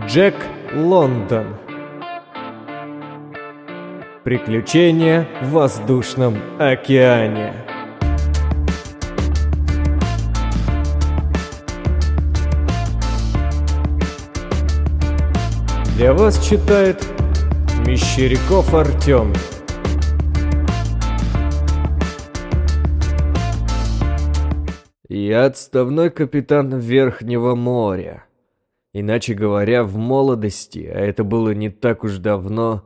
Джек Лондон. Приключения в воздушном океане. Для вас читает Мещеряков Артем Я отставной капитан Верхнего моря. Иначе говоря, в молодости, а это было не так уж давно,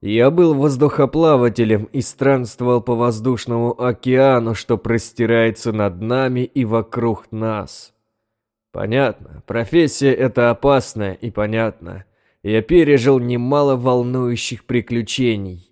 я был воздухоплавателем и странствовал по воздушному океану, что простирается над нами и вокруг нас. Понятно, профессия эта опасная и понятно. Я пережил немало волнующих приключений.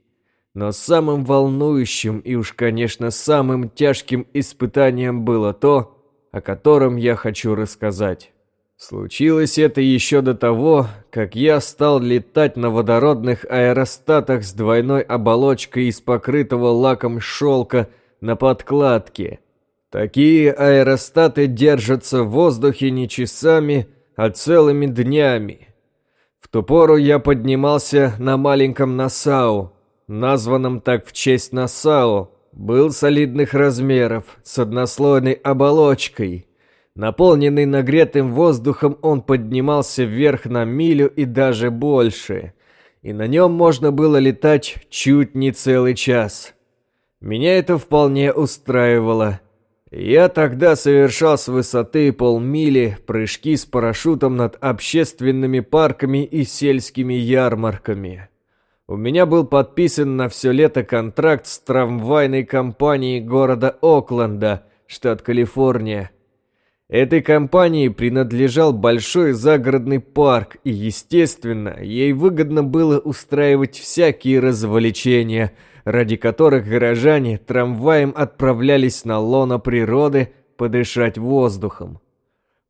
Но самым волнующим и уж, конечно, самым тяжким испытанием было то, о котором я хочу рассказать. Случилось это еще до того, как я стал летать на водородных аэростатах с двойной оболочкой из покрытого лаком шелка на подкладке. Такие аэростаты держатся в воздухе не часами, а целыми днями. В ту пору я поднимался на маленьком Насау, названном так в честь Насау, был солидных размеров, с однослойной оболочкой. Наполненный нагретым воздухом, он поднимался вверх на милю и даже больше. И на нем можно было летать чуть не целый час. Меня это вполне устраивало. Я тогда совершал с высоты полмили прыжки с парашютом над общественными парками и сельскими ярмарками. У меня был подписан на все лето контракт с трамвайной компанией города Окленда, штат Калифорния. Этой компании принадлежал большой загородный парк, и, естественно, ей выгодно было устраивать всякие развлечения, ради которых горожане трамваем отправлялись на лоно природы подышать воздухом.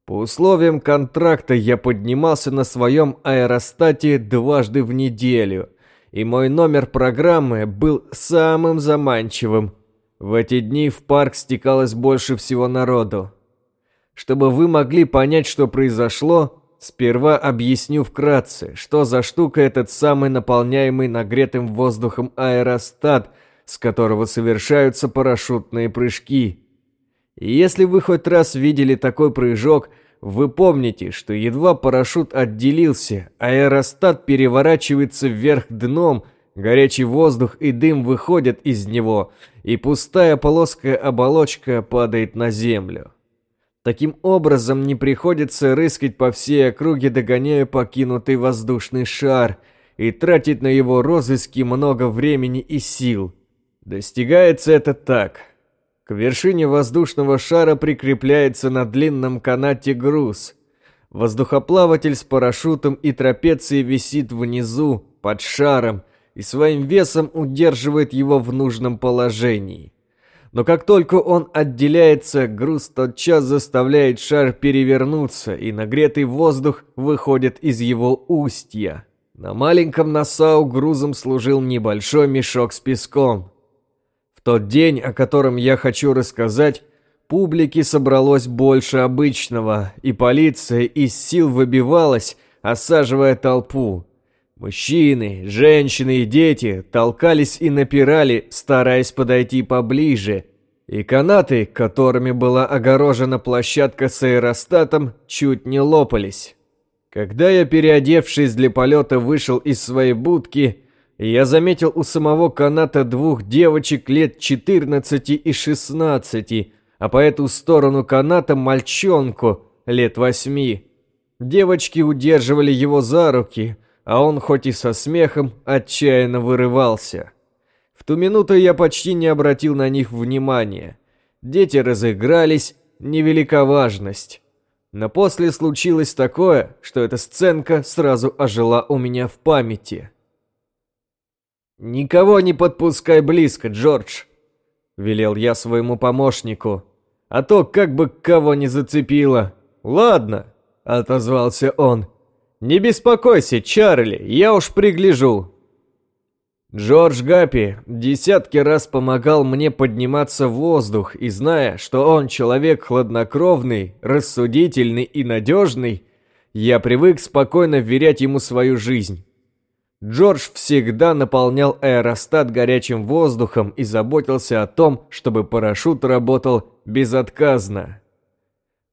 По условиям контракта я поднимался на своем аэростате дважды в неделю – и мой номер программы был самым заманчивым. В эти дни в парк стекалось больше всего народу. Чтобы вы могли понять, что произошло, сперва объясню вкратце, что за штука этот самый наполняемый нагретым воздухом аэростат, с которого совершаются парашютные прыжки. И если вы хоть раз видели такой прыжок – вы помните, что едва парашют отделился, аэростат переворачивается вверх дном, горячий воздух и дым выходят из него, и пустая полоская оболочка падает на землю. Таким образом, не приходится рыскать по всей округе, догоняя покинутый воздушный шар, и тратить на его розыски много времени и сил. Достигается это так – к вершине воздушного шара прикрепляется на длинном канате груз. Воздухоплаватель с парашютом и трапецией висит внизу, под шаром, и своим весом удерживает его в нужном положении. Но как только он отделяется, груз тотчас заставляет шар перевернуться, и нагретый воздух выходит из его устья. На маленьком Насау грузом служил небольшой мешок с песком тот день, о котором я хочу рассказать, публики собралось больше обычного, и полиция из сил выбивалась, осаживая толпу. Мужчины, женщины и дети толкались и напирали, стараясь подойти поближе, и канаты, которыми была огорожена площадка с аэростатом, чуть не лопались. Когда я, переодевшись для полета, вышел из своей будки, я заметил у самого каната двух девочек лет 14 и 16, а по эту сторону каната мальчонку лет 8. Девочки удерживали его за руки, а он хоть и со смехом отчаянно вырывался. В ту минуту я почти не обратил на них внимания. Дети разыгрались, невелика важность. Но после случилось такое, что эта сценка сразу ожила у меня в памяти. «Никого не подпускай близко, Джордж!» — велел я своему помощнику. «А то как бы кого не зацепило!» «Ладно!» — отозвался он. «Не беспокойся, Чарли, я уж пригляжу!» Джордж Гаппи десятки раз помогал мне подниматься в воздух, и зная, что он человек хладнокровный, рассудительный и надежный, Я привык спокойно вверять ему свою жизнь. Джордж всегда наполнял аэростат горячим воздухом и заботился о том, чтобы парашют работал безотказно.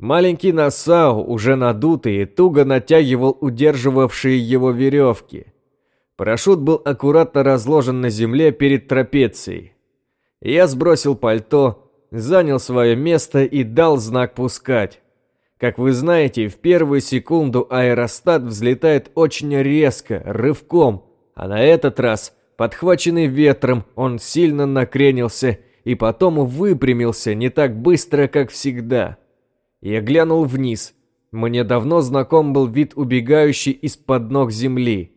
Маленький Насау, уже надутый, туго натягивал удерживавшие его веревки. Парашют был аккуратно разложен на земле перед трапецией. Я сбросил пальто, занял свое место и дал знак пускать. Как вы знаете, в первую секунду аэростат взлетает очень резко, рывком, а на этот раз, подхваченный ветром, он сильно накренился и потом выпрямился не так быстро, как всегда. Я глянул вниз. Мне давно знаком был вид убегающий из-под ног земли.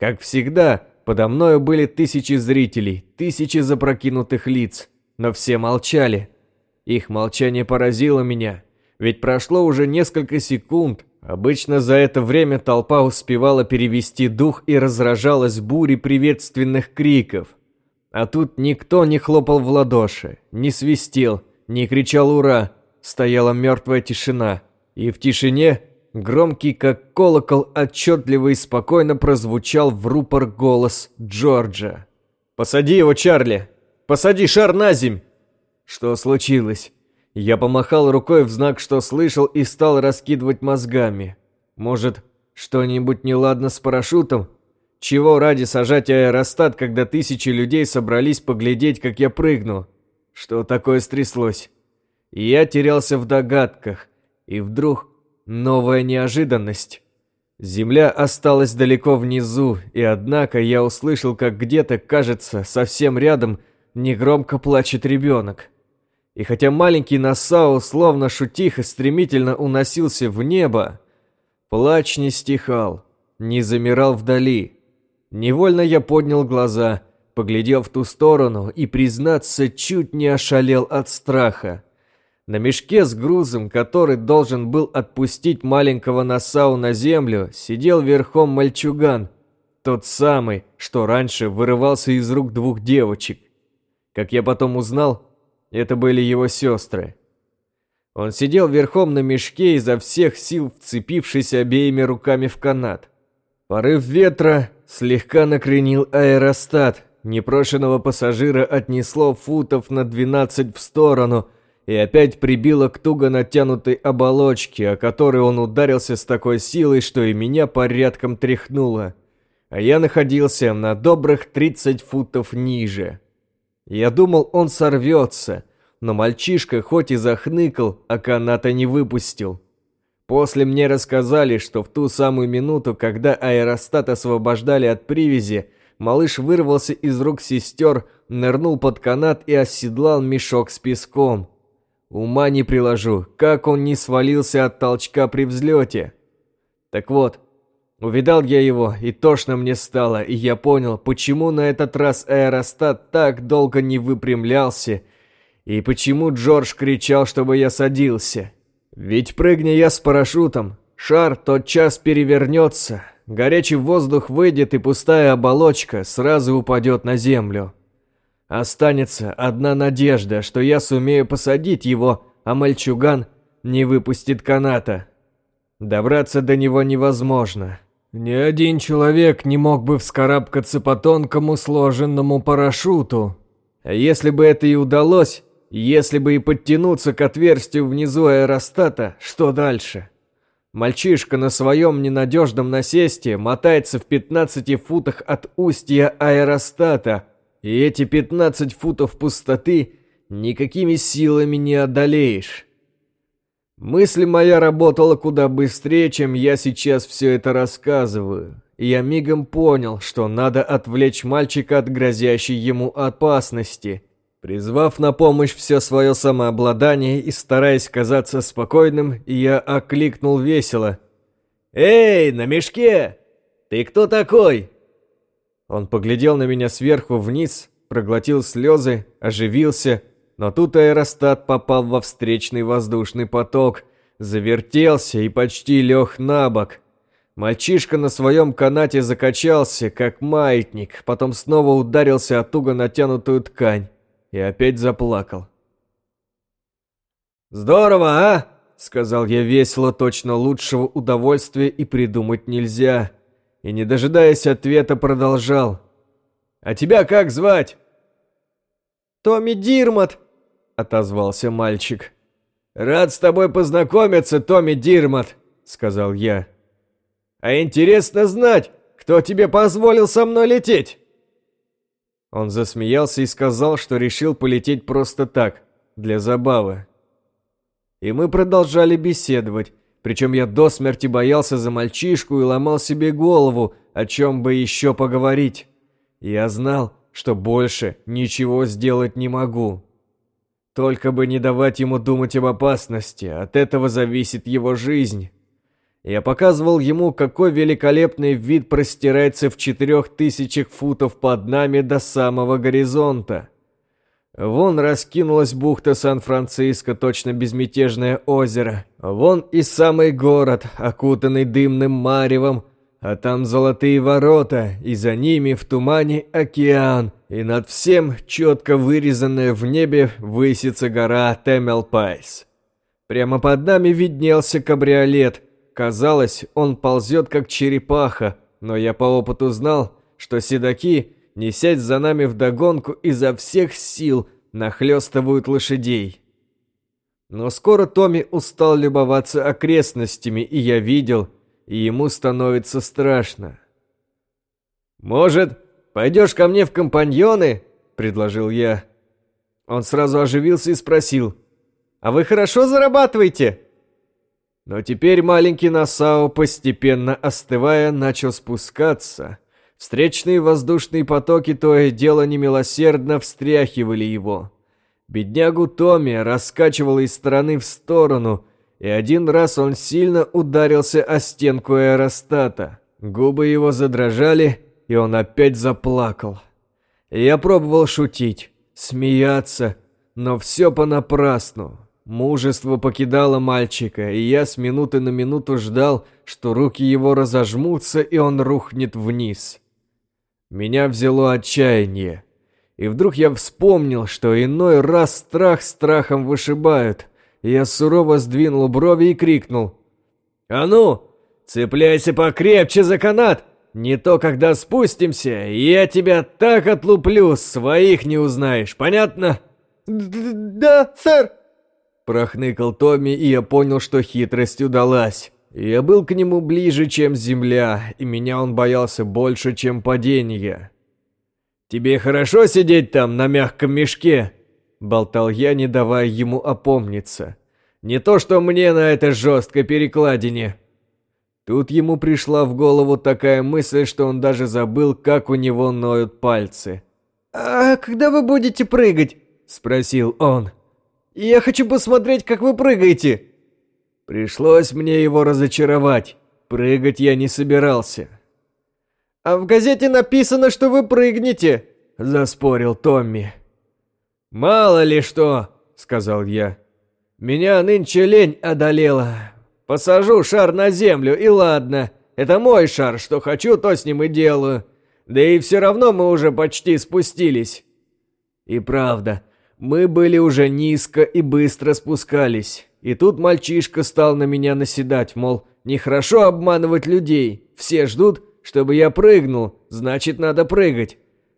Как всегда, подо мною были тысячи зрителей, тысячи запрокинутых лиц, но все молчали. Их молчание поразило меня. Ведь прошло уже несколько секунд. Обычно за это время толпа успевала перевести дух и разражалась бурей приветственных криков. А тут никто не хлопал в ладоши, не свистел, не кричал «Ура!». Стояла мертвая тишина. И в тишине, громкий как колокол, отчетливо и спокойно прозвучал в рупор голос Джорджа. «Посади его, Чарли! Посади шар на земь!» Что случилось? Я помахал рукой в знак, что слышал, и стал раскидывать мозгами. Может, что-нибудь неладно с парашютом? Чего ради сажать аэростат, когда тысячи людей собрались поглядеть, как я прыгну? Что такое стряслось? Я терялся в догадках, и вдруг новая неожиданность. Земля осталась далеко внизу, и однако я услышал, как где-то, кажется, совсем рядом негромко плачет ребенок. И хотя маленький Насау словно шутих и стремительно уносился в небо, плач не стихал, не замирал вдали. Невольно я поднял глаза, поглядел в ту сторону и, признаться, чуть не ошалел от страха. На мешке с грузом, который должен был отпустить маленького Насау на землю, сидел верхом мальчуган, тот самый, что раньше вырывался из рук двух девочек. Как я потом узнал, это были его сестры. Он сидел верхом на мешке изо всех сил, вцепившись обеими руками в канат. Порыв ветра слегка накренил аэростат. Непрошенного пассажира отнесло футов на 12 в сторону и опять прибило к туго натянутой оболочке, о которой он ударился с такой силой, что и меня порядком тряхнуло. А я находился на добрых 30 футов ниже. Я думал, он сорвется, но мальчишка хоть и захныкал, а каната не выпустил. После мне рассказали, что в ту самую минуту, когда аэростат освобождали от привязи, малыш вырвался из рук сестер, нырнул под канат и оседлал мешок с песком. Ума не приложу, как он не свалился от толчка при взлете. Так вот, Увидал я его, и тошно мне стало, и я понял, почему на этот раз аэростат так долго не выпрямлялся, и почему Джордж кричал, чтобы я садился. Ведь прыгни я с парашютом, шар тотчас перевернется, горячий воздух выйдет, и пустая оболочка сразу упадет на землю. Останется одна надежда, что я сумею посадить его, а мальчуган не выпустит каната. Добраться до него невозможно. Ни один человек не мог бы вскарабкаться по тонкому сложенному парашюту. А если бы это и удалось, если бы и подтянуться к отверстию внизу аэростата, что дальше? Мальчишка на своем ненадежном насесте мотается в 15 футах от устья аэростата, и эти 15 футов пустоты никакими силами не одолеешь. Мысль моя работала куда быстрее, чем я сейчас все это рассказываю. И я мигом понял, что надо отвлечь мальчика от грозящей ему опасности. Призвав на помощь все свое самообладание и стараясь казаться спокойным, я окликнул весело. «Эй, на мешке! Ты кто такой?» Он поглядел на меня сверху вниз, проглотил слезы, оживился – но тут аэростат попал во встречный воздушный поток, завертелся и почти лег на бок. Мальчишка на своем канате закачался, как маятник, потом снова ударился о туго натянутую ткань и опять заплакал. «Здорово, а? — сказал я весело, точно лучшего удовольствия и придумать нельзя. И, не дожидаясь ответа, продолжал. «А тебя как звать?» «Томми Дирмот», — отозвался мальчик. «Рад с тобой познакомиться, Томми Дирмот», — сказал я. «А интересно знать, кто тебе позволил со мной лететь?» Он засмеялся и сказал, что решил полететь просто так, для забавы. И мы продолжали беседовать, причем я до смерти боялся за мальчишку и ломал себе голову, о чем бы еще поговорить. Я знал, что больше ничего сделать не могу. Только бы не давать ему думать об опасности, от этого зависит его жизнь. Я показывал ему, какой великолепный вид простирается в четырех тысячах футов под нами до самого горизонта. Вон раскинулась бухта Сан-Франциско, точно безмятежное озеро. Вон и самый город, окутанный дымным маревом, а там золотые ворота, и за ними в тумане океан, и над всем четко вырезанная в небе высится гора Темелпайс. Прямо под нами виднелся кабриолет, Казалось, он ползет как черепаха, но я по опыту знал, что седаки, несясь за нами вдогонку, изо всех сил нахлестывают лошадей. Но скоро Томми устал любоваться окрестностями, и я видел, и ему становится страшно. «Может, пойдешь ко мне в компаньоны?» – предложил я. Он сразу оживился и спросил. «А вы хорошо зарабатываете?» Но теперь маленький Насау, постепенно остывая, начал спускаться. Встречные воздушные потоки то и дело немилосердно встряхивали его. Беднягу Томми раскачивало из стороны в сторону, и один раз он сильно ударился о стенку аэростата. Губы его задрожали, и он опять заплакал. Я пробовал шутить, смеяться, но все понапрасну. Мужество покидало мальчика, и я с минуты на минуту ждал, что руки его разожмутся, и он рухнет вниз. Меня взяло отчаяние. И вдруг я вспомнил, что иной раз страх страхом вышибают. Я сурово сдвинул брови и крикнул. «А ну, цепляйся покрепче за канат! Не то, когда спустимся, я тебя так отлуплю, своих не узнаешь, понятно?» «Да, сэр!» Прохныкал Томми, и я понял, что хитрость удалась. Я был к нему ближе, чем земля, и меня он боялся больше, чем падения. «Тебе хорошо сидеть там, на мягком мешке?» Болтал я, не давая ему опомниться. «Не то, что мне на этой жесткой перекладине». Тут ему пришла в голову такая мысль, что он даже забыл, как у него ноют пальцы. «А когда вы будете прыгать?» – спросил он. Я хочу посмотреть, как вы прыгаете!» Пришлось мне его разочаровать. Прыгать я не собирался. «А в газете написано, что вы прыгнете!» – заспорил Томми. «Мало ли что!» – сказал я. «Меня нынче лень одолела. Посажу шар на землю, и ладно. Это мой шар, что хочу, то с ним и делаю. Да и все равно мы уже почти спустились». И правда, мы были уже низко и быстро спускались. И тут мальчишка стал на меня наседать, мол, нехорошо обманывать людей. Все ждут, чтобы я прыгнул, значит, надо прыгать.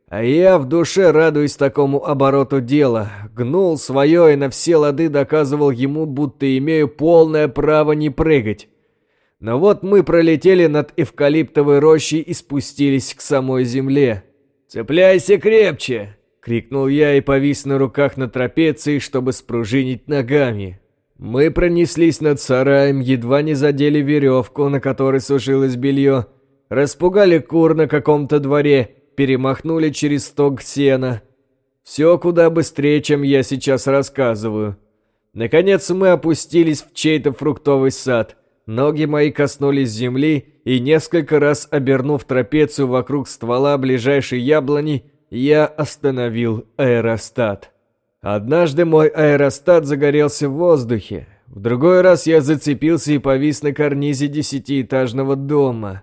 А я в душе, радуясь такому обороту дела, гнул свое и на все лады доказывал ему, будто имею полное право не прыгать. Но вот мы пролетели над эвкалиптовой рощей и спустились к самой земле. «Цепляйся крепче!» Крикнул я и повис на руках на трапеции, чтобы спружинить ногами. Мы пронеслись над сараем, едва не задели веревку, на которой сушилось белье, распугали кур на каком-то дворе, перемахнули через стог сена. Все куда быстрее, чем я сейчас рассказываю. Наконец мы опустились в чей-то фруктовый сад. Ноги мои коснулись земли, и несколько раз обернув трапецию вокруг ствола ближайшей яблони, я остановил аэростат. Однажды мой аэростат загорелся в воздухе. В другой раз я зацепился и повис на карнизе десятиэтажного дома.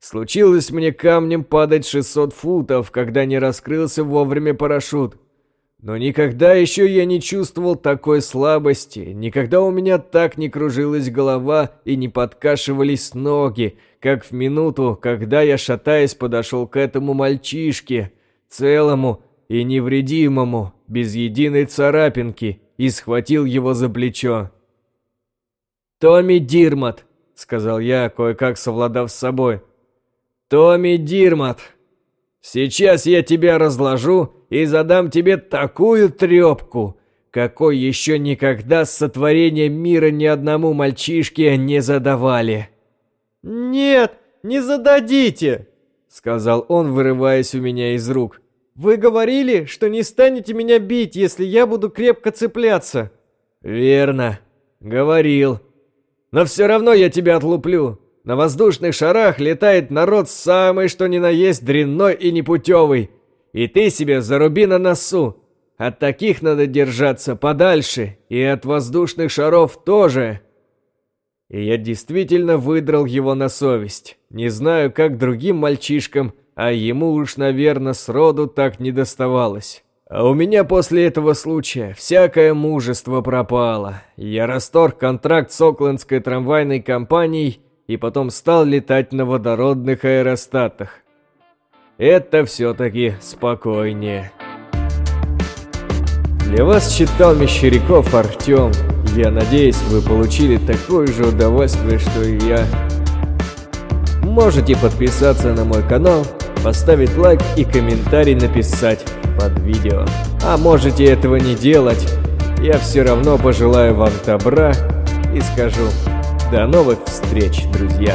Случилось мне камнем падать 600 футов, когда не раскрылся вовремя парашют. Но никогда еще я не чувствовал такой слабости, никогда у меня так не кружилась голова и не подкашивались ноги, как в минуту, когда я, шатаясь, подошел к этому мальчишке, целому и невредимому, без единой царапинки, и схватил его за плечо. «Томми Дирмат», — сказал я, кое-как совладав с собой. «Томми Дирмат, сейчас я тебя разложу и задам тебе такую трепку, какой еще никогда с сотворением мира ни одному мальчишке не задавали». «Нет, не зададите!» — сказал он, вырываясь у меня из рук. «Вы говорили, что не станете меня бить, если я буду крепко цепляться». «Верно, говорил. Но все равно я тебя отлуплю. На воздушных шарах летает народ самый что ни на есть дрянной и непутевый. И ты себе заруби на носу. От таких надо держаться подальше, и от воздушных шаров тоже. И я действительно выдрал его на совесть. Не знаю, как другим мальчишкам, а ему уж, наверное, сроду так не доставалось. А у меня после этого случая всякое мужество пропало. Я расторг контракт с Оклендской трамвайной компанией и потом стал летать на водородных аэростатах. Это все-таки спокойнее. Для вас читал Мещеряков Артем. Я надеюсь, вы получили такое же удовольствие, что и я. Можете подписаться на мой канал, поставить лайк и комментарий написать под видео. А можете этого не делать, я все равно пожелаю вам добра и скажу до новых встреч, друзья.